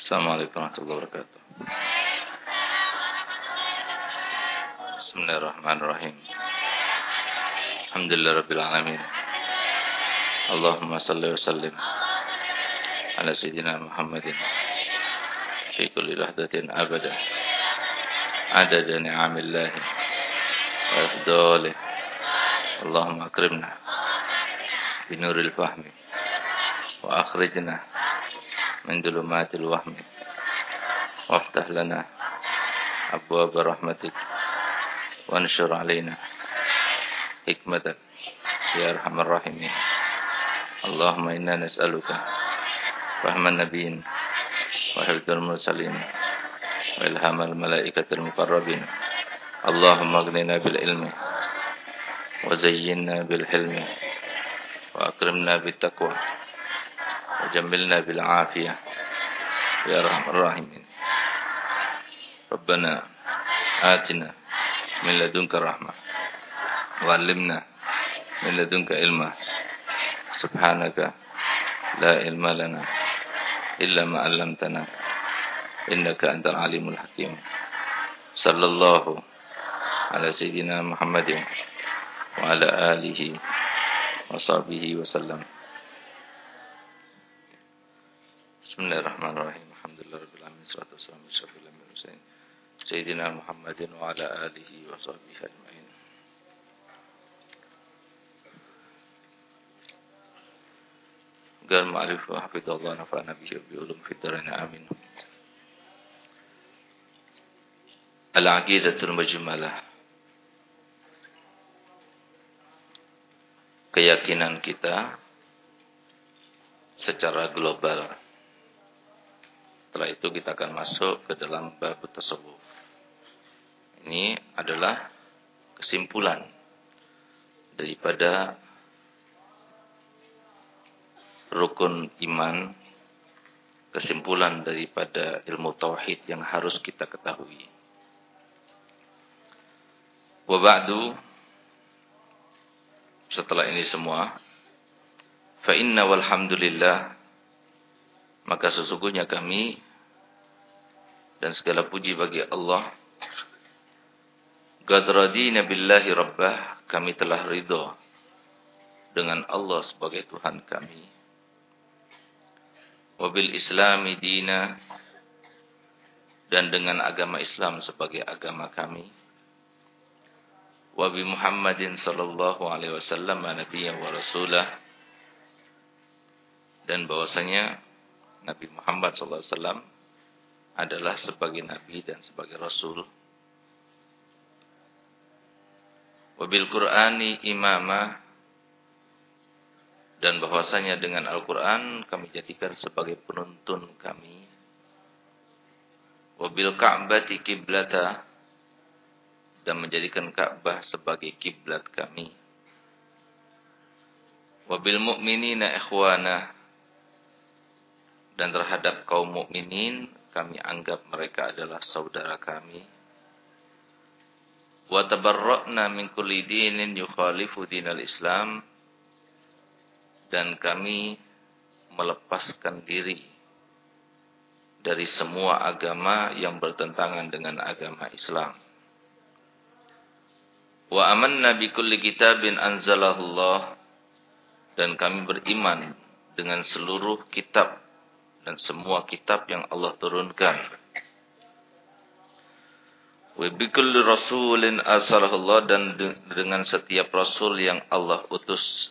السلام عليكم ورحمة الله وبركاته. بسم الله الرحمن الرحيم. الحمد لله رب العالمين. اللهم صل وسلم على سيدنا محمد في كل لحظة أبدا. عدد نعم الله وإفضاله. اللهم أكرمنا بنور الفهم وأخرجنا من ظلمات الوهم. وافتح لنا أبواب رحمتك وانشر علينا حكمتك يا أرحم الراحمين. اللهم إنا نسألك فهم النبيين وحفظ المرسلين وإلهام الملائكة المقربين. اللهم اغننا بالعلم وزينا بالحلم وأكرمنا بالتقوى. وجملنا بالعافية. يا رحم الراحمين. ربنا آتنا من لدنك رحمة. وعلمنا من لدنك علما. سبحانك لا علم لنا إلا ما علمتنا. إنك أنت العليم الحكيم. صلى الله على سيدنا محمد وعلى آله وصحبه وسلم. بسم الله الرحمن الرحيم الحمد لله رب العالمين صلى الله عليه وسلم الأنبياء والمرسلين سيدنا محمد وعلى آله وصحبه أجمعين قال معرفة وحفظ الله نفعنا به بعلوم في الدارين آمين العقيدة المجملة keyakinan kita secara global setelah itu kita akan masuk ke dalam bab tasawuf. Ini adalah kesimpulan daripada rukun iman, kesimpulan daripada ilmu tauhid yang harus kita ketahui. Wa ba'du setelah ini semua fa inna walhamdulillah maka sesungguhnya kami dan segala puji bagi Allah. Gadradina billahi rabbah kami telah ridho dengan Allah sebagai Tuhan kami. Wabil islami dina dan dengan agama Islam sebagai agama kami. Wabi Muhammadin sallallahu alaihi wasallam nabiyyan wa rasulah. Dan bahwasanya Nabi Muhammad SAW adalah sebagai Nabi dan sebagai Rasul. Wabil Qur'ani imamah dan bahwasanya dengan Al-Quran kami jadikan sebagai penuntun kami. Wabil Ka'bati kiblata dan menjadikan Ka'bah sebagai kiblat kami. Wabil mu'minina ikhwana dan terhadap kaum mukminin kami anggap mereka adalah saudara kami. Wa tabarra'na min kulli dinin yukhalifu dinal Islam dan kami melepaskan diri dari semua agama yang bertentangan dengan agama Islam. Wa amanna bi kulli kitabin anzalahullah dan kami beriman dengan seluruh kitab dan semua kitab yang Allah turunkan. Wa bikulli rasulin arsalahullah dan dengan setiap rasul yang Allah utus.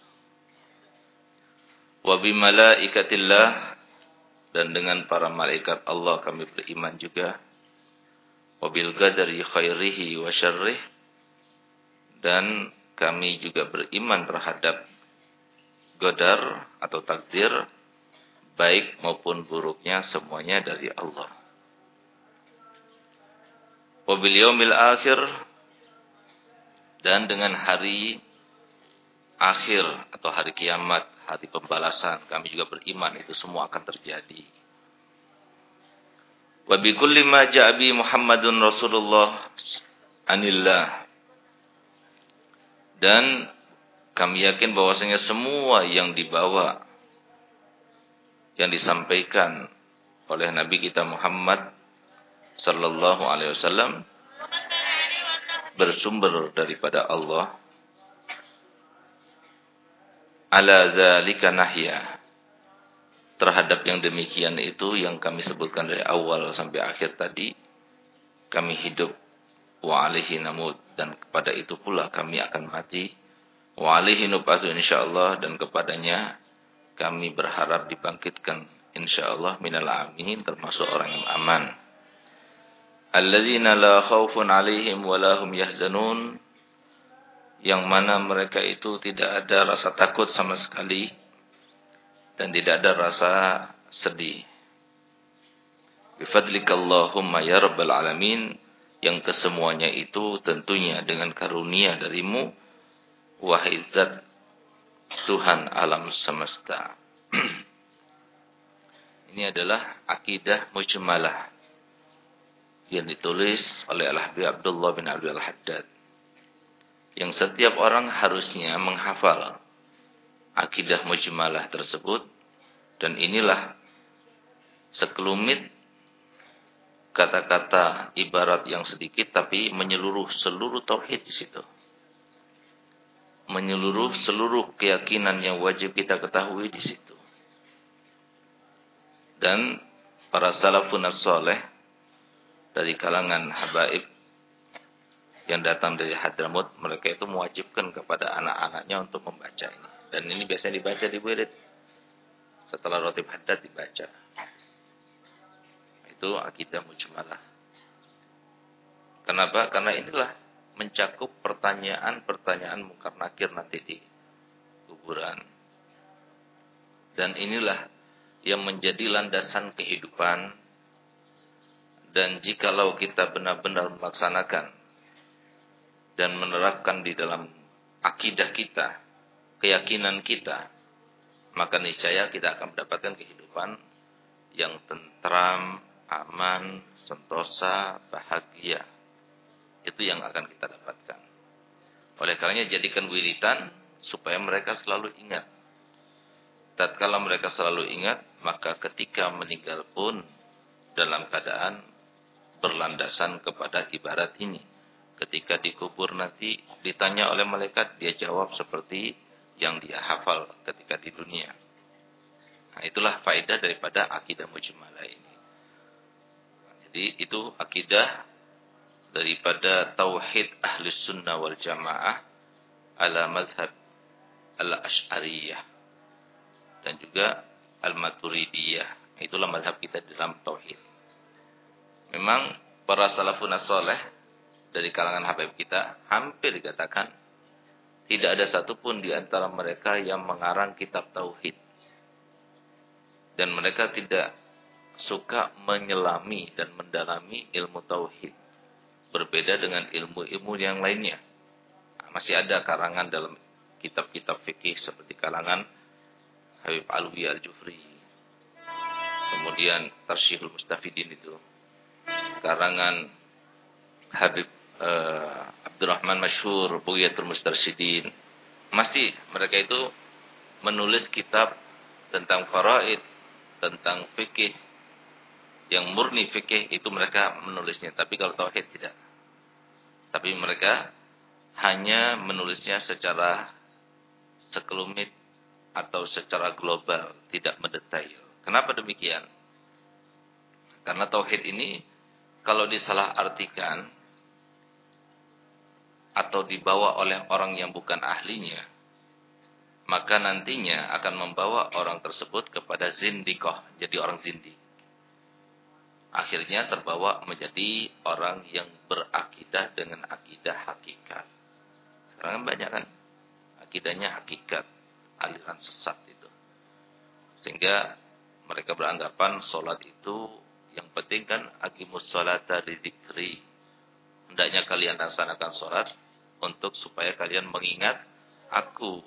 Wa bimalaikatillah dan dengan para malaikat Allah kami beriman juga. Wa bil qadari khairihi wa syarrih dan kami juga beriman terhadap qadar atau takdir baik maupun buruknya semuanya dari Allah. Wabil yaumil akhir dan dengan hari akhir atau hari kiamat, hari pembalasan, kami juga beriman itu semua akan terjadi. Wa bi kulli ma Muhammadun Rasulullah anillah. Dan kami yakin bahwasanya semua yang dibawa yang disampaikan oleh Nabi kita Muhammad sallallahu alaihi wasallam bersumber daripada Allah. Ala zalika nahya. Terhadap yang demikian itu yang kami sebutkan dari awal sampai akhir tadi kami hidup. Wa alaihi namud dan kepada itu pula kami akan mati. Wa alaihi nub'atsu insyaallah. Dan kepadanya kami berharap dibangkitkan insyaallah minal amin termasuk orang yang aman. Alladzina la khaufun alaihim wa lahum yahzanun. Yang mana mereka itu tidak ada rasa takut sama sekali dan tidak ada rasa sedih. Bifadlikallahumma ya rabbal alamin yang kesemuanya itu tentunya dengan karunia darimu wahai zat Tuhan alam semesta ini adalah akidah mujmalah yang ditulis oleh Al-Habib Abdullah bin Abdul Haddad yang setiap orang harusnya menghafal akidah mujmalah tersebut dan inilah sekelumit kata-kata ibarat yang sedikit tapi menyeluruh seluruh tauhid di situ. Menyeluruh seluruh keyakinan yang wajib kita ketahui di situ. Dan para salafun soleh dari kalangan habaib yang datang dari Hadramut, mereka itu mewajibkan kepada anak-anaknya untuk membaca ini. Dan ini biasanya dibaca di wirid. Setelah roti haddad dibaca itu akidah mujmalah. Kenapa? Karena inilah mencakup pertanyaan-pertanyaan mungkar nakir nanti di kuburan. Dan inilah yang menjadi landasan kehidupan. Dan jikalau kita benar-benar melaksanakan dan menerapkan di dalam akidah kita, keyakinan kita, maka niscaya kita akan mendapatkan kehidupan yang tentram, aman, sentosa, bahagia. Itu yang akan kita dapatkan. Oleh karenanya jadikan wiritan supaya mereka selalu ingat. Tatkala mereka selalu ingat, maka ketika meninggal pun dalam keadaan berlandasan kepada ibarat ini. Ketika dikubur nanti ditanya oleh malaikat, dia jawab seperti yang dia hafal ketika di dunia. Nah, itulah faedah daripada akidah mujmalah ini. Jadi itu akidah daripada tauhid ahli sunnah wal jamaah ala madhab al-ash'ariyah dan juga al-maturidiyah. Itulah madhab kita dalam tauhid. Memang para salafun soleh dari kalangan habib kita hampir dikatakan tidak ada satupun di antara mereka yang mengarang kitab tauhid. Dan mereka tidak suka menyelami dan mendalami ilmu tauhid. Berbeda dengan ilmu-ilmu yang lainnya. Nah, masih ada karangan dalam kitab-kitab fikih seperti kalangan Habib Alwi Al-Jufri. Kemudian Tarsyihul Mustafidin itu. Karangan Habib uh, Abdurrahman Masyur, Bugiyatul Mustarsyidin. Masih mereka itu menulis kitab tentang faraid, tentang fikih, yang murni fikih itu mereka menulisnya, tapi kalau tauhid tidak. Tapi mereka hanya menulisnya secara sekelumit atau secara global, tidak mendetail. Kenapa demikian? Karena tauhid ini kalau disalah artikan atau dibawa oleh orang yang bukan ahlinya, maka nantinya akan membawa orang tersebut kepada zindikoh, jadi orang zindik akhirnya terbawa menjadi orang yang berakidah dengan akidah hakikat. Sekarang banyak kan akidahnya hakikat, aliran sesat itu. Sehingga mereka beranggapan sholat itu yang penting kan agimus sholata didikri. Hendaknya kalian laksanakan sholat untuk supaya kalian mengingat aku.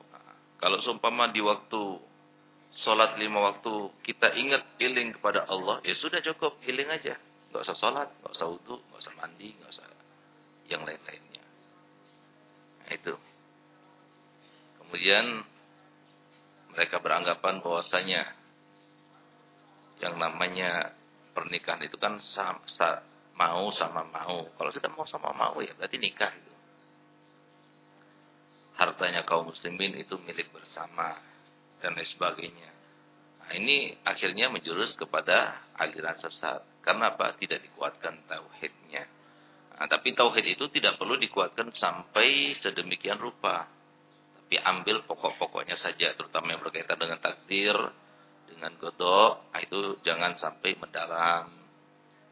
Kalau seumpama di waktu Sholat lima waktu kita ingat iling kepada Allah, ya sudah cukup iling aja. Gak usah sholat, gak usah wudhu, gak usah mandi, gak usah yang lain-lainnya. Nah itu. Kemudian mereka beranggapan bahwasanya yang namanya pernikahan itu kan sama, sa, mau sama mau. Kalau sudah mau sama mau ya berarti nikah itu. Hartanya kaum muslimin itu milik bersama dan lain sebagainya. Nah, ini akhirnya menjurus kepada aliran sesat. Karena apa? Tidak dikuatkan tauhidnya. Nah, tapi tauhid itu tidak perlu dikuatkan sampai sedemikian rupa. Tapi ambil pokok-pokoknya saja, terutama yang berkaitan dengan takdir, dengan godok, nah itu jangan sampai mendalam.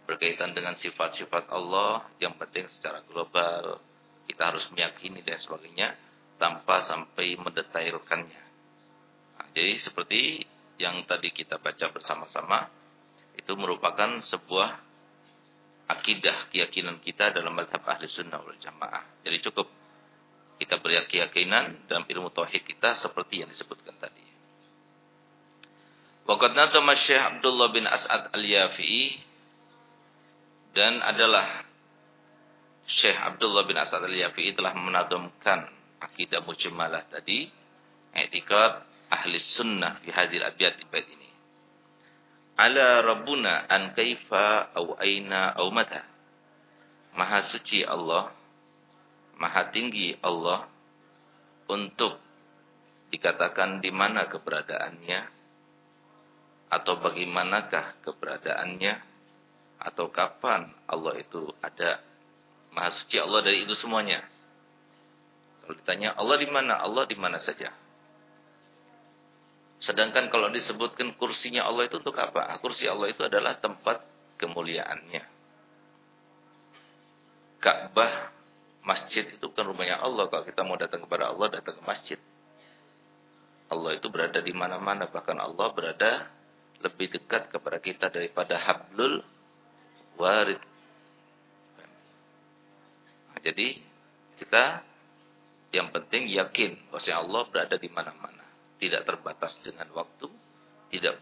Berkaitan dengan sifat-sifat Allah, yang penting secara global, kita harus meyakini dan sebagainya, tanpa sampai mendetailkannya. Jadi seperti yang tadi kita baca bersama-sama, itu merupakan sebuah akidah keyakinan kita dalam mazhab ahli sunnah wal jamaah. Jadi cukup kita berkeyakinan dalam ilmu tauhid kita seperti yang disebutkan tadi. Waqad natama Syekh Abdullah bin As'ad Al-Yafi'i dan adalah Syekh Abdullah bin As'ad Al-Yafi'i telah menadamkan akidah mujmalah tadi, etikad ahli sunnah di hadil abiyat di bait ini. Ala Rabbuna an kaifa au aina au mata. Maha suci Allah, maha tinggi Allah untuk dikatakan di mana keberadaannya atau bagaimanakah keberadaannya atau kapan Allah itu ada maha suci Allah dari itu semuanya kalau ditanya Allah di mana Allah di mana saja sedangkan kalau disebutkan kursinya Allah itu untuk apa? Kursi Allah itu adalah tempat kemuliaannya. Ka'bah masjid itu kan rumahnya Allah. Kalau kita mau datang kepada Allah datang ke masjid. Allah itu berada di mana-mana. Bahkan Allah berada lebih dekat kepada kita daripada hablul warid. Nah, jadi kita yang penting yakin bahwa Allah berada di mana-mana, tidak terbatas dengan waktu, tidak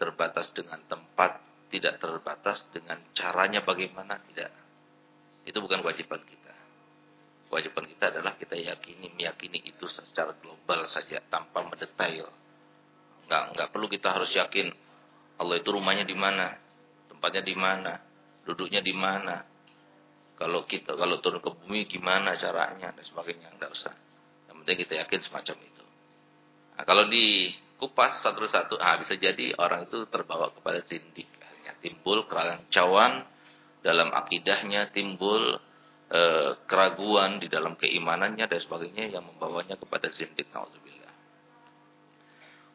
terbatas dengan tempat, tidak terbatas dengan caranya bagaimana, tidak. Itu bukan kewajiban kita. Kewajiban kita adalah kita yakini, meyakini itu secara global saja tanpa mendetail. Enggak, enggak perlu kita harus yakin Allah itu rumahnya di mana, tempatnya di mana, duduknya di mana. Kalau kita kalau turun ke bumi gimana caranya dan sebagainya, enggak usah. Yang penting kita yakin semacam itu. Nah, kalau dikupas satu-satu, ah bisa jadi orang itu terbawa kepada sindik. Timbul keraguan dalam akidahnya, timbul eh, keraguan di dalam keimanannya dan sebagainya yang membawanya kepada sindik. Nauzubillah.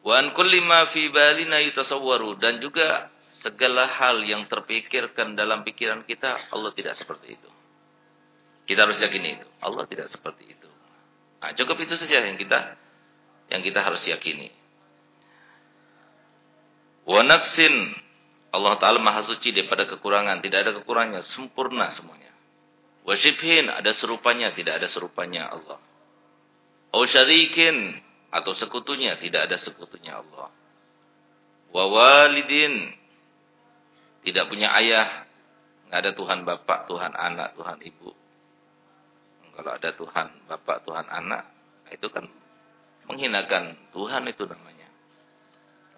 Wa an kulli ma fi balina yutasawwaru dan juga segala hal yang terpikirkan dalam pikiran kita Allah tidak seperti itu. Kita harus yakini itu. Allah tidak seperti itu. Nah, cukup itu saja yang kita yang kita harus yakini. Wa naqsin Allah Ta'ala maha suci daripada kekurangan. Tidak ada kekurangannya. Sempurna semuanya. Wa syibhin ada serupanya. Tidak ada serupanya Allah. Au syarikin atau sekutunya, tidak ada sekutunya Allah. Wa walidin tidak punya ayah, nggak ada Tuhan bapak, Tuhan anak, Tuhan ibu. Kalau ada Tuhan bapak, Tuhan anak, itu kan menghinakan Tuhan itu namanya.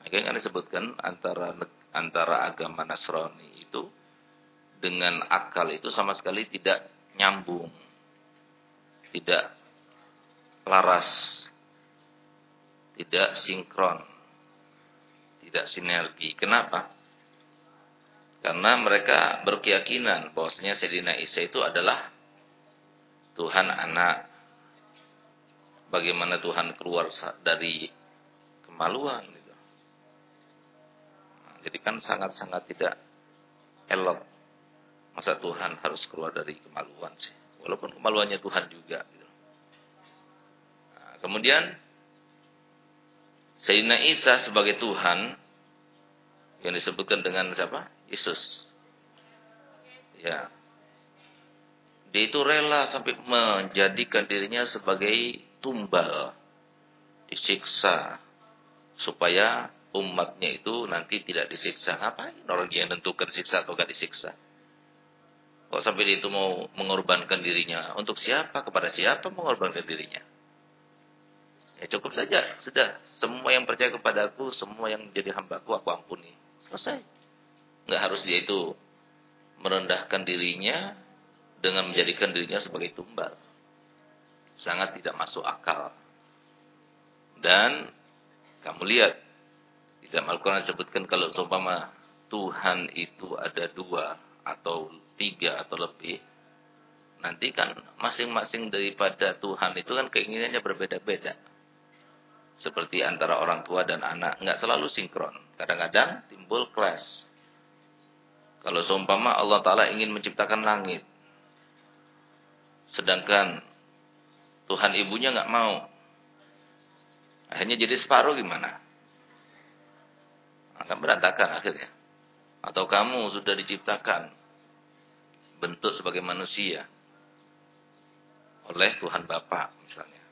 Makanya kan disebutkan antara antara agama Nasrani itu dengan akal itu sama sekali tidak nyambung. Tidak laras tidak sinkron, tidak sinergi. Kenapa? Karena mereka berkeyakinan bahwasanya Sayyidina Isa itu adalah Tuhan anak. Bagaimana Tuhan keluar dari kemaluan gitu. Jadi kan sangat-sangat tidak elok. Masa Tuhan harus keluar dari kemaluan sih. Walaupun kemaluannya Tuhan juga gitu. Nah, kemudian Sayyidina Isa sebagai Tuhan yang disebutkan dengan siapa? Yesus. Ya. Dia itu rela sampai menjadikan dirinya sebagai tumbal. Disiksa. Supaya umatnya itu nanti tidak disiksa. Ngapain orang yang menentukan disiksa atau tidak disiksa? Kok sampai itu mau mengorbankan dirinya? Untuk siapa? Kepada siapa mengorbankan dirinya? Ya cukup saja, sudah. Semua yang percaya kepada aku, semua yang jadi hambaku, aku ampuni. Selesai. Nggak harus dia itu merendahkan dirinya dengan menjadikan dirinya sebagai tumbal. Sangat tidak masuk akal. Dan kamu lihat di dalam Al-Quran disebutkan kalau seumpama Tuhan itu ada dua atau tiga atau lebih, nanti kan masing-masing daripada Tuhan itu kan keinginannya berbeda-beda. Seperti antara orang tua dan anak, nggak selalu sinkron. Kadang-kadang timbul clash. Kalau seumpama Allah Ta'ala ingin menciptakan langit, sedangkan Tuhan ibunya nggak mau, Akhirnya jadi separuh gimana? Akan berantakan akhirnya. Atau kamu sudah diciptakan bentuk sebagai manusia oleh Tuhan Bapa misalnya.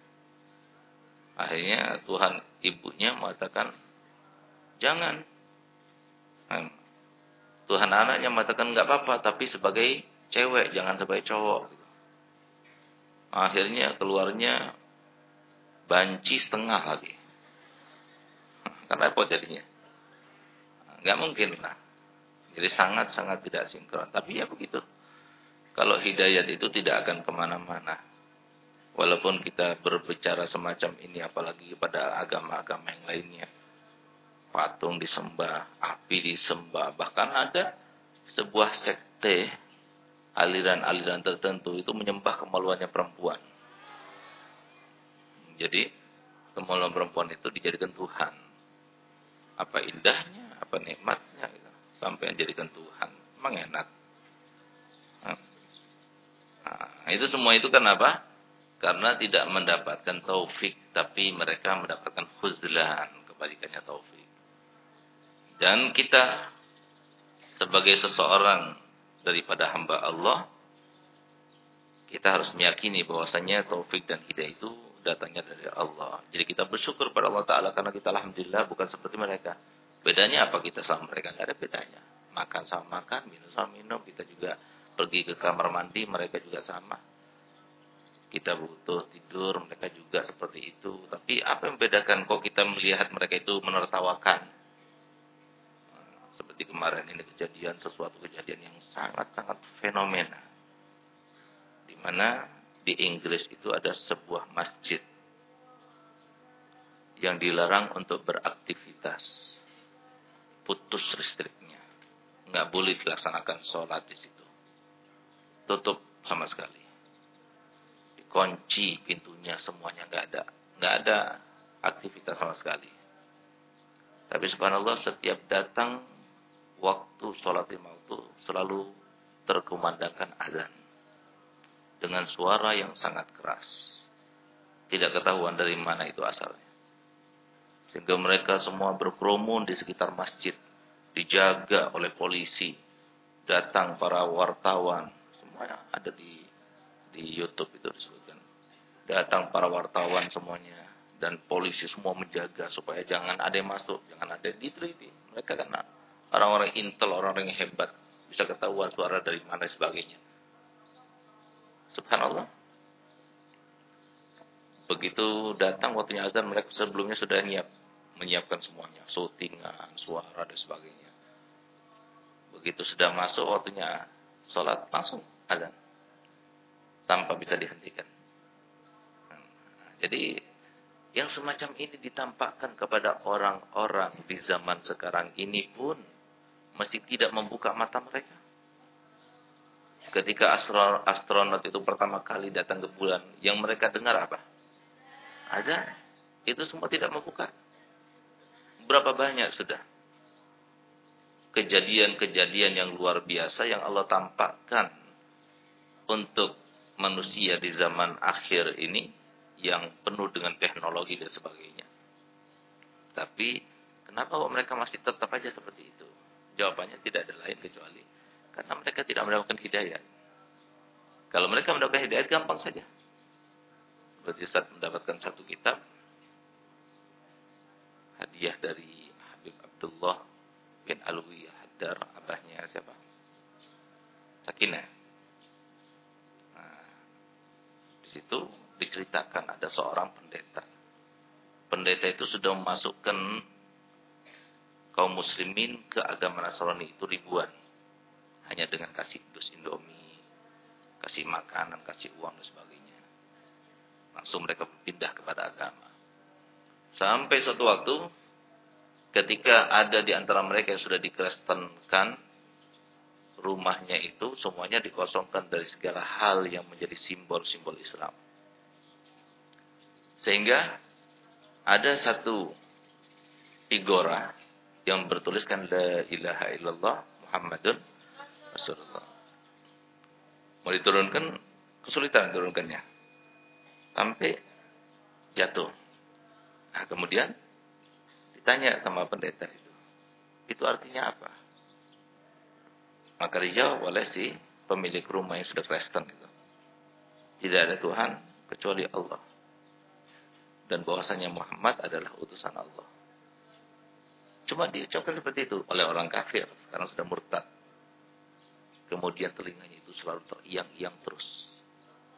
Akhirnya Tuhan ibunya mengatakan jangan. Hmm. Tuhan anaknya mengatakan nggak apa-apa tapi sebagai cewek jangan sebagai cowok. Akhirnya keluarnya banci setengah lagi. Karena apa jadinya? Enggak mungkin lah. Jadi sangat-sangat tidak sinkron. Tapi ya begitu. Kalau hidayat itu tidak akan ke mana-mana. Walaupun kita berbicara semacam ini apalagi pada agama-agama yang lainnya. Patung disembah, api disembah. Bahkan ada sebuah sekte aliran-aliran tertentu itu menyembah kemaluannya perempuan. Jadi kemaluan perempuan itu dijadikan Tuhan. Apa indahnya, apa nikmatnya gitu. Sampai menjadikan Tuhan. Memang enak. Nah, itu semua itu kan apa? Karena tidak mendapatkan taufik. Tapi mereka mendapatkan khuzlan. Kebalikannya taufik. Dan kita sebagai seseorang daripada hamba Allah. Kita harus meyakini bahwasanya taufik dan hidayah itu datangnya dari Allah. Jadi kita bersyukur pada Allah Ta'ala karena kita Alhamdulillah bukan seperti mereka. Bedanya apa kita sama mereka? Tidak ada bedanya. Makan sama makan, minum sama minum. Kita juga pergi ke kamar mandi, mereka juga sama. Kita butuh tidur, mereka juga seperti itu. Tapi apa yang membedakan kok kita melihat mereka itu menertawakan? Seperti kemarin ini kejadian, sesuatu kejadian yang sangat-sangat fenomena. Di mana di Inggris itu ada sebuah masjid yang dilarang untuk beraktivitas. Putus listriknya. Nggak boleh dilaksanakan sholat di situ. Tutup sama sekali. Dikunci pintunya semuanya nggak ada. Nggak ada aktivitas sama sekali. Tapi subhanallah setiap datang waktu sholat lima waktu selalu terkumandangkan azan dengan suara yang sangat keras. Tidak ketahuan dari mana itu asalnya. Sehingga mereka semua berkerumun di sekitar masjid. Dijaga oleh polisi. Datang para wartawan. Semuanya ada di di YouTube itu disebutkan. Datang para wartawan semuanya. Dan polisi semua menjaga supaya jangan ada yang masuk. Jangan ada yang diteliti. Mereka kan orang-orang intel, orang-orang yang hebat. Bisa ketahuan suara dari mana sebagainya. Subhanallah. Begitu datang waktunya azan, mereka sebelumnya sudah nyiap. Menyiapkan semuanya. Syutingan, suara, dan sebagainya. Begitu sudah masuk waktunya sholat, langsung azan. Tanpa bisa dihentikan. Nah, jadi, yang semacam ini ditampakkan kepada orang-orang di zaman sekarang ini pun masih tidak membuka mata mereka. Ketika astronot itu pertama kali datang ke bulan, yang mereka dengar apa? Ada. Itu semua tidak membuka. Berapa banyak sudah kejadian-kejadian yang luar biasa yang Allah tampakkan untuk manusia di zaman akhir ini yang penuh dengan teknologi dan sebagainya. Tapi kenapa mereka masih tetap aja seperti itu? Jawabannya tidak ada lain kecuali karena mereka tidak mendapatkan hidayah. Kalau mereka mendapatkan hidayah, gampang saja. Seperti saat mendapatkan satu kitab, hadiah dari Habib Abdullah bin Alwi Haddar, abahnya siapa? Sakinah. Nah, di situ diceritakan ada seorang pendeta. Pendeta itu sudah memasukkan kaum muslimin ke agama Nasrani itu ribuan. Hanya dengan kasih dus indomie, kasih makanan, kasih uang dan sebagainya. Langsung mereka pindah kepada agama. Sampai suatu waktu ketika ada di antara mereka yang sudah dikristenkan rumahnya itu semuanya dikosongkan dari segala hal yang menjadi simbol-simbol Islam. Sehingga ada satu igora yang bertuliskan la ilaha illallah Muhammadun Rasulullah. Mau diturunkan kesulitan turunkannya. Sampai jatuh. Nah, kemudian ditanya sama pendeta itu. Itu artinya apa? Maka dijawab oleh si pemilik rumah yang sudah Kristen itu. Tidak ada Tuhan kecuali Allah. Dan bahwasanya Muhammad adalah utusan Allah. Cuma diucapkan seperti itu oleh orang kafir. Sekarang sudah murtad. Kemudian telinganya itu selalu teriang-iang terus.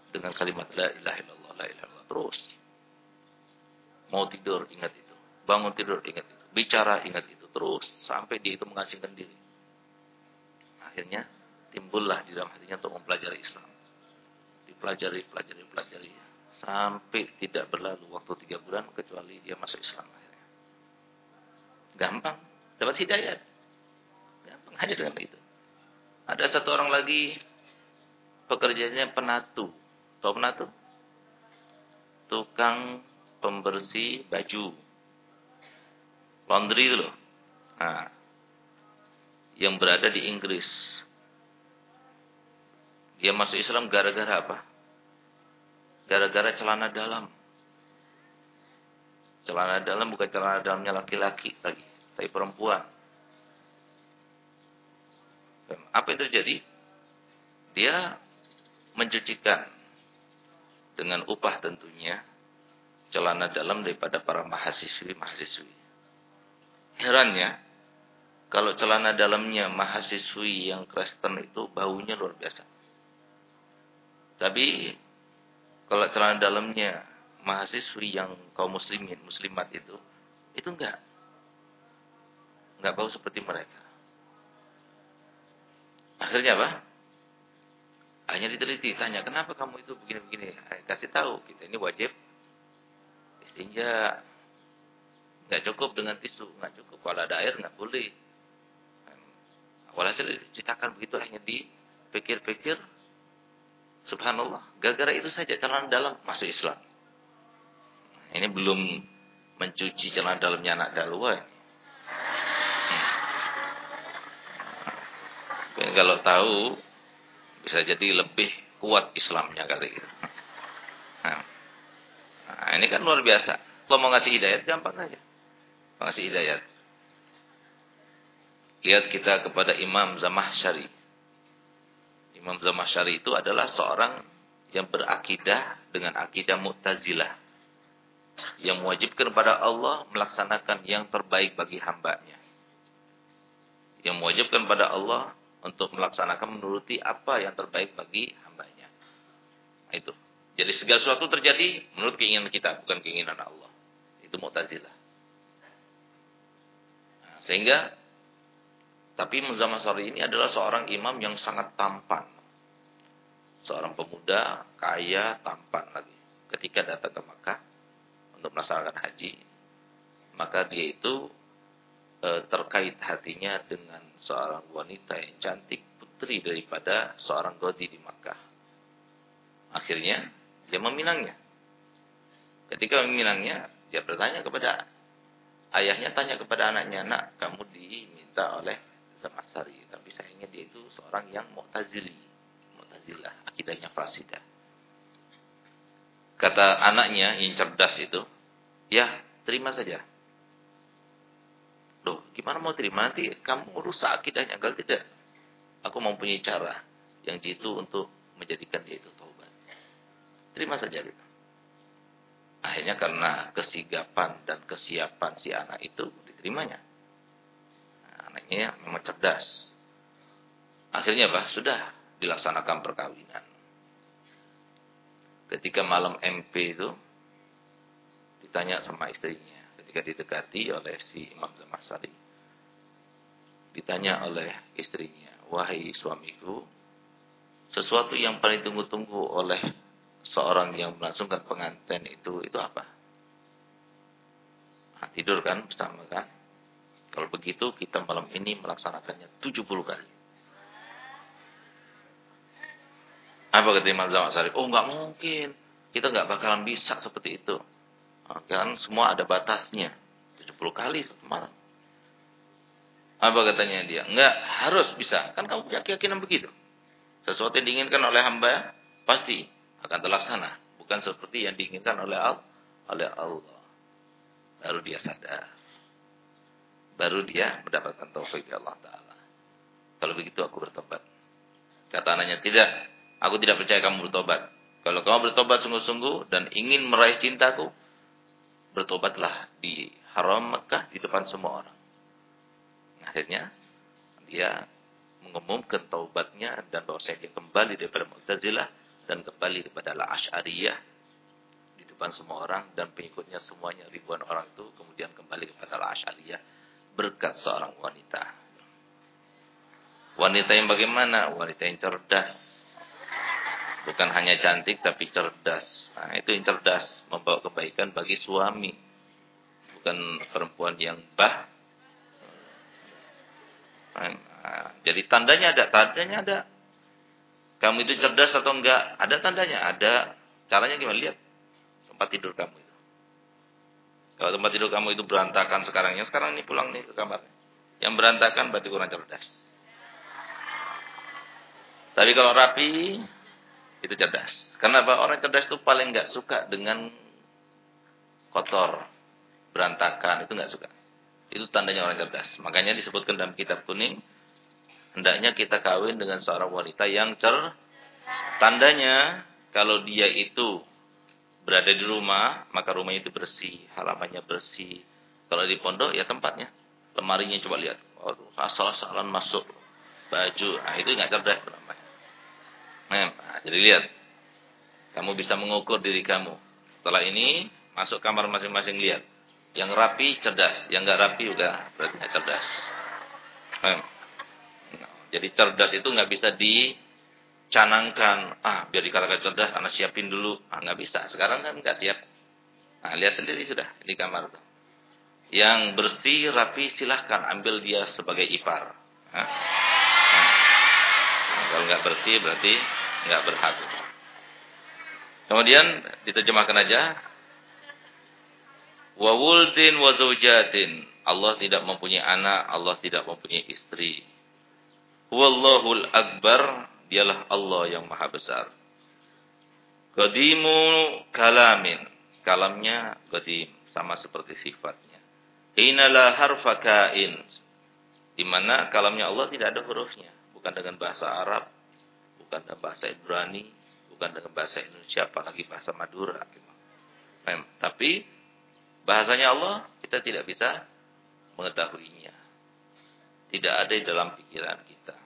Dengan kalimat la ilaha illallah, la ilaha illallah. Terus. Mau tidur, ingat itu. Bangun tidur, ingat itu. Bicara, ingat itu. Terus. Sampai dia itu mengasingkan diri akhirnya timbullah di dalam hatinya untuk mempelajari Islam. Dipelajari, pelajari, pelajari. Sampai tidak berlalu waktu tiga bulan kecuali dia masuk Islam. Gampang. Dapat hidayat. Gampang. Hanya dengan itu. Ada satu orang lagi pekerjaannya penatu. Tahu penatu? Tukang pembersih baju. Laundry itu loh. Nah, yang berada di Inggris. Dia masuk Islam gara-gara apa? Gara-gara celana dalam. Celana dalam bukan celana dalamnya laki-laki lagi, tapi perempuan. Apa yang terjadi? Dia mencucikan dengan upah tentunya celana dalam daripada para mahasiswi-mahasiswi. Herannya, kalau celana dalamnya mahasiswi yang Kristen itu baunya luar biasa. Tapi kalau celana dalamnya mahasiswi yang kaum muslimin, muslimat itu, itu enggak. Enggak bau seperti mereka. Akhirnya apa? Hanya diteliti, tanya, kenapa kamu itu begini-begini? Kasih tahu, kita ini wajib istinja. Enggak cukup dengan tisu, enggak cukup. Kalau ada air enggak boleh. Walhasil diceritakan begitu hanya dipikir-pikir. Subhanallah. Gara-gara itu saja celana dalam masuk Islam. Ini belum mencuci celana dalamnya anak dalwa. Hmm. Kalau tahu bisa jadi lebih kuat Islamnya kali itu. Nah, nah ini kan luar biasa. Kalau mau ngasih hidayat gampang aja. Mau ngasih hidayat. Lihat kita kepada Imam Zamahsyari. Imam Zamahsyari itu adalah seorang yang berakidah dengan akidah Mu'tazilah. Yang mewajibkan kepada Allah melaksanakan yang terbaik bagi hambanya. Yang mewajibkan pada Allah untuk melaksanakan menuruti apa yang terbaik bagi hambanya. Nah, itu. Jadi segala sesuatu terjadi menurut keinginan kita, bukan keinginan Allah. Itu Mu'tazilah. Nah, sehingga tapi Muzammil Sari ini adalah seorang imam yang sangat tampan. Seorang pemuda kaya, tampan lagi. Ketika datang ke Makkah untuk melaksanakan haji, maka dia itu e, terkait hatinya dengan seorang wanita yang cantik putri daripada seorang godi di Makkah. Akhirnya dia meminangnya. Ketika meminangnya, dia bertanya kepada ayahnya, tanya kepada anaknya, nak kamu diminta oleh Zamasari. Tapi sayangnya dia itu seorang yang Mu'tazili. Mu'tazilah. Akidahnya fasidah. Kata anaknya yang cerdas itu, ya terima saja. Loh, gimana mau terima? Nanti kamu rusak akidahnya. Kalau tidak, aku mempunyai cara yang jitu untuk menjadikan dia itu taubat. Terima saja gitu. Akhirnya karena kesigapan dan kesiapan si anak itu diterimanya anaknya memang cerdas. Akhirnya apa? Sudah dilaksanakan perkawinan. Ketika malam MP itu ditanya sama istrinya ketika didekati oleh si Imam Zamasari. ditanya oleh istrinya, "Wahai suamiku, sesuatu yang paling tunggu-tunggu oleh seorang yang melangsungkan pengantin itu itu apa?" Nah, tidur kan bersama kan? Kalau begitu kita malam ini melaksanakannya 70 kali. Apa kata Imam Zaman Sari? Oh nggak mungkin. Kita nggak bakalan bisa seperti itu. Nah, kan semua ada batasnya. 70 kali satu malam. Apa katanya dia? Enggak, harus bisa. Kan kamu punya keyakinan begitu. Sesuatu yang diinginkan oleh hamba pasti akan terlaksana. Bukan seperti yang diinginkan oleh Allah. Oleh Allah. Baru dia sadar. Baru dia mendapatkan taufik Allah Ta'ala. Kalau begitu aku bertobat. Kata anaknya, tidak. Aku tidak percaya kamu bertobat. Kalau kamu bertobat sungguh-sungguh dan ingin meraih cintaku, bertobatlah di haram Mekah di depan semua orang. Akhirnya dia mengumumkan taubatnya dan bahwa saya kembali daripada Mu'tazilah dan kembali kepada La Ash'ariyah di depan semua orang dan pengikutnya semuanya ribuan orang itu kemudian kembali kepada La Ash'ariyah berkat seorang wanita. Wanita yang bagaimana? Wanita yang cerdas, Bukan hanya cantik tapi cerdas. Nah, itu yang cerdas membawa kebaikan bagi suami. Bukan perempuan yang bah. Nah, jadi tandanya ada, tandanya ada. Kamu itu cerdas atau enggak? Ada tandanya, ada. Caranya gimana? Lihat tempat tidur kamu itu. Kalau tempat tidur kamu itu berantakan sekarang, yang sekarang ini pulang nih ke kamarnya. Yang berantakan berarti kurang cerdas. Tapi kalau rapi, itu cerdas. Karena? Orang cerdas itu paling nggak suka dengan kotor, berantakan, itu nggak suka. Itu tandanya orang cerdas. Makanya disebutkan dalam kitab kuning, hendaknya kita kawin dengan seorang wanita yang cer. Tandanya kalau dia itu berada di rumah, maka rumahnya itu bersih, halamannya bersih. Kalau di pondok ya tempatnya, lemarinya coba lihat. Asal-asalan masuk baju, nah, itu nggak cerdas namanya. Nah, jadi lihat. Kamu bisa mengukur diri kamu. Setelah ini, masuk kamar masing-masing lihat. Yang rapi, cerdas. Yang enggak rapi juga berarti enggak cerdas. Nah, jadi cerdas itu enggak bisa dicanangkan. Ah, biar dikatakan cerdas, anak siapin dulu. Ah, enggak bisa. Sekarang kan enggak siap. Nah, lihat sendiri sudah di kamar. Yang bersih, rapi, silahkan ambil dia sebagai ipar. Nah, nah, kalau enggak bersih berarti nggak berhak. Kemudian diterjemahkan aja wa wuldin wa zaujatin. Allah tidak mempunyai anak, Allah tidak mempunyai istri. Wallahul akbar, dialah Allah yang maha besar. Qadimu kalamin. Kalamnya qadim, sama seperti sifatnya. Inala harfa kain. Di mana kalamnya Allah tidak ada hurufnya, bukan dengan bahasa Arab, bukan dengan bahasa Ibrani, bukan dengan bahasa Indonesia, apalagi bahasa Madura. Tapi bahasanya Allah kita tidak bisa mengetahuinya. Tidak ada di dalam pikiran kita.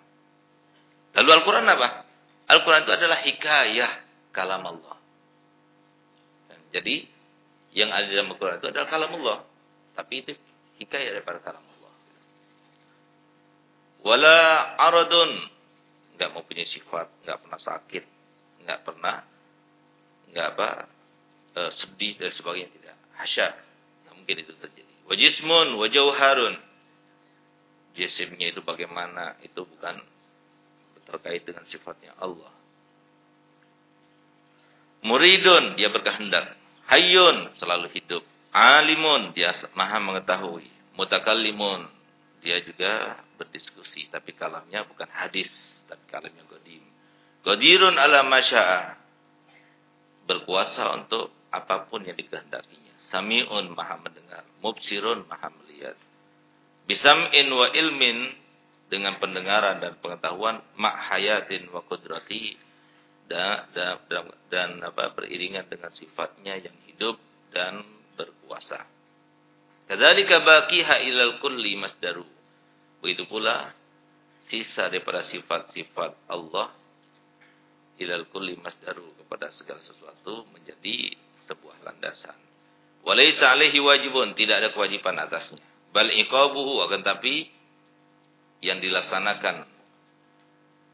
Lalu Al-Quran apa? Al-Quran itu adalah hikayah kalam Allah. Jadi yang ada di dalam Al-Quran itu adalah kalam Allah. Tapi itu hikayah daripada kalam Allah. Wala aradun nggak mempunyai sifat, nggak pernah sakit, nggak pernah nggak apa e, sedih dan sebagainya tidak. Hasya, nggak mungkin itu terjadi. Wajismun, wajauharun. Jisimnya itu bagaimana? Itu bukan terkait dengan sifatnya Allah. Muridun, dia berkehendak. Hayyun, selalu hidup. Alimun, dia maha mengetahui. Mutakallimun, dia juga berdiskusi. Tapi kalamnya bukan hadis. Tapi kalamnya godim. Godirun ala masya'a. Berkuasa untuk apa pun yang dikehendakinya. Sami'un maha mendengar. Mubsirun maha melihat. Bisam'in wa ilmin. Dengan pendengaran dan pengetahuan. Ma'hayatin wa kudrati. Dan, dan, dan, dan apa, beriringan dengan sifatnya yang hidup dan berkuasa. Kadzalika baqiha ilal kulli masdaru. Begitu pula sisa daripada sifat-sifat Allah ilal kulli masdaru kepada segala sesuatu menjadi sebuah landasan. Walaysa alaihi wajibun, tidak ada kewajiban atasnya. Bal iqabuhu akan tapi yang dilaksanakan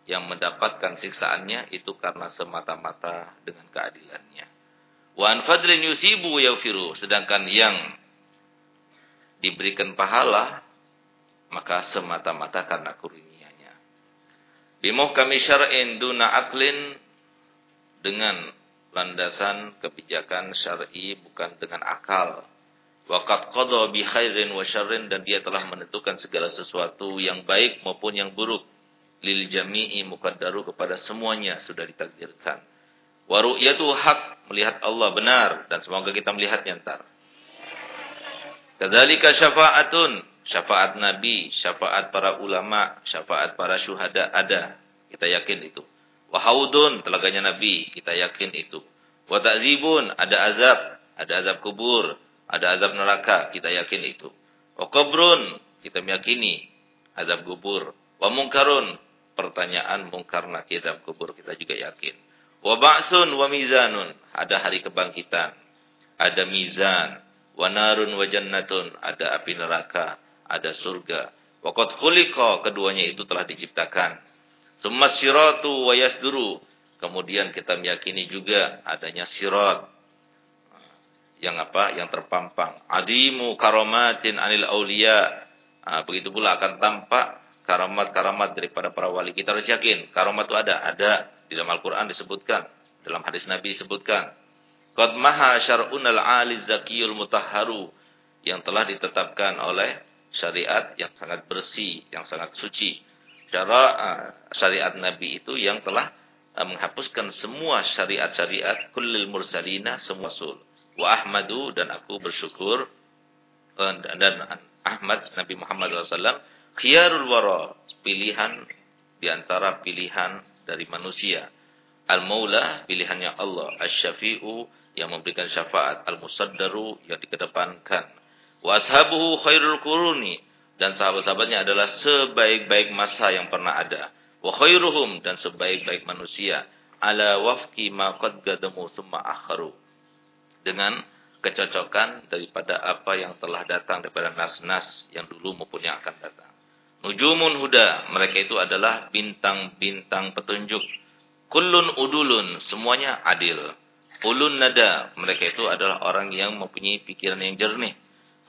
yang mendapatkan siksaannya itu karena semata-mata dengan keadilannya. Wa an fadlin yusibu yafiru sedangkan yang diberikan pahala maka semata-mata karena kurnianya. Bimuhkami syar'in duna aklin dengan landasan kebijakan syar'i bukan dengan akal. Waqad qada bi khairin wa dan dia telah menentukan segala sesuatu yang baik maupun yang buruk. Lil jami'i muqaddaru kepada semuanya sudah ditakdirkan. Wa ru'yatu hak melihat Allah benar dan semoga kita melihatnya ntar. Kadzalika syafa'atun syafaat Nabi, syafaat para ulama, syafaat para syuhada ada. Kita yakin itu. Wahaudun, telaganya Nabi, kita yakin itu. Wa ta'zibun, ada azab, ada azab kubur, ada azab neraka, kita yakin itu. Wa kita meyakini azab kubur. Wa mungkarun, pertanyaan mungkar nakir dalam kubur, kita juga yakin. Wa ba'sun wa mizanun, ada hari kebangkitan, ada mizan, wa narun ada api neraka, ada surga. Waqad khuliqa keduanya itu telah diciptakan. Summa siratu wa yasduru. Kemudian kita meyakini juga adanya sirat. Yang apa? Yang terpampang. Adimu karomatin anil aulia. Nah, begitu pula akan tampak karamat-karamat daripada para wali. Kita harus yakin karamat itu ada. Ada. Di dalam Al-Quran disebutkan. Dalam hadis Nabi disebutkan. Qad maha syar'unal ali zakiyul mutahharu. Yang telah ditetapkan oleh syariat yang sangat bersih, yang sangat suci. Cara uh, syariat Nabi itu yang telah uh, menghapuskan semua syariat-syariat kullil mursalina semua sul. Wa Ahmadu dan aku bersyukur uh, dan Ahmad Nabi Muhammad SAW khiyarul wara pilihan di antara pilihan dari manusia. Al-Maula pilihannya Allah, Asy-Syafi'u yang memberikan syafaat, Al-Musaddaru yang dikedepankan Washabuhu khairul kuruni dan sahabat-sahabatnya adalah sebaik-baik masa yang pernah ada. Wa khairuhum dan sebaik-baik manusia ala wafki ma qad gadamu summa akharu. Dengan kecocokan daripada apa yang telah datang daripada nas-nas yang dulu maupun yang akan datang. Nujumun huda, mereka itu adalah bintang-bintang petunjuk. Kullun udulun, semuanya adil. Ulun nada, mereka itu adalah orang yang mempunyai pikiran yang jernih.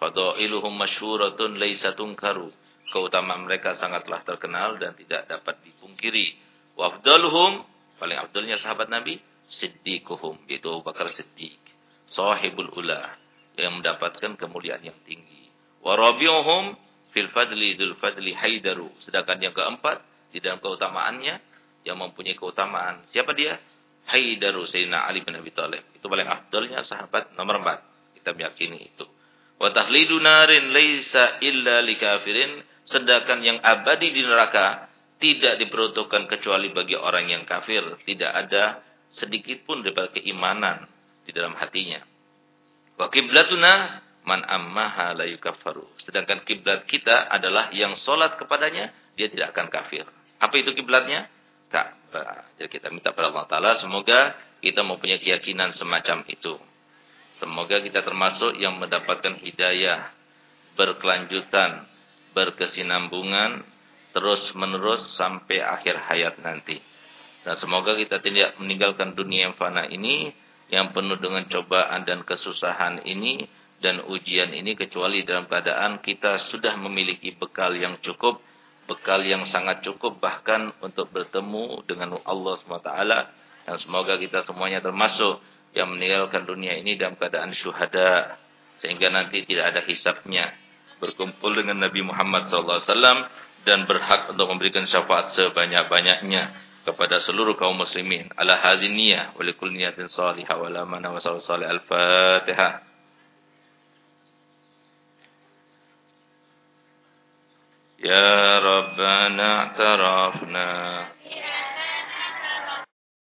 Fadailuhum masyhuratun laisatun karu. Keutamaan mereka sangatlah terkenal dan tidak dapat dipungkiri. Wafdaluhum, paling abdulnya sahabat Nabi, siddiquhum, yaitu Abu Bakar Siddiq. Sahibul ula, yang mendapatkan kemuliaan yang tinggi. Warabiuhum fil fadli dzul fadli haidaru. Sedangkan yang keempat, di dalam keutamaannya, yang mempunyai keutamaan. Siapa dia? Haidaru Sayyidina Ali bin Abi Thalib. Itu paling abdulnya sahabat nomor empat. Kita meyakini itu. Wa tahlidu narin laisa illa likafirin. Sedangkan yang abadi di neraka tidak diperuntukkan kecuali bagi orang yang kafir. Tidak ada sedikit pun daripada keimanan di dalam hatinya. Wa kiblatuna man ammaha la yukaffaru. Sedangkan kiblat kita adalah yang solat kepadanya, dia tidak akan kafir. Apa itu kiblatnya? Ka'bah. Jadi kita minta pada Allah Ta'ala, semoga kita mempunyai keyakinan semacam itu. Semoga kita termasuk yang mendapatkan hidayah berkelanjutan, berkesinambungan, terus-menerus sampai akhir hayat nanti. Dan semoga kita tidak meninggalkan dunia yang fana ini, yang penuh dengan cobaan dan kesusahan ini, dan ujian ini kecuali dalam keadaan kita sudah memiliki bekal yang cukup, bekal yang sangat cukup bahkan untuk bertemu dengan Allah SWT. Dan semoga kita semuanya termasuk yang meninggalkan dunia ini dalam keadaan syuhada sehingga nanti tidak ada hisapnya. Berkumpul dengan Nabi Muhammad SAW dan berhak untuk memberikan syafaat sebanyak-banyaknya kepada seluruh kaum muslimin. Ala hadiniyah wa likul niyatin salihah wa lamana wa sallallahu al-fatihah Ya Rabbana tarafna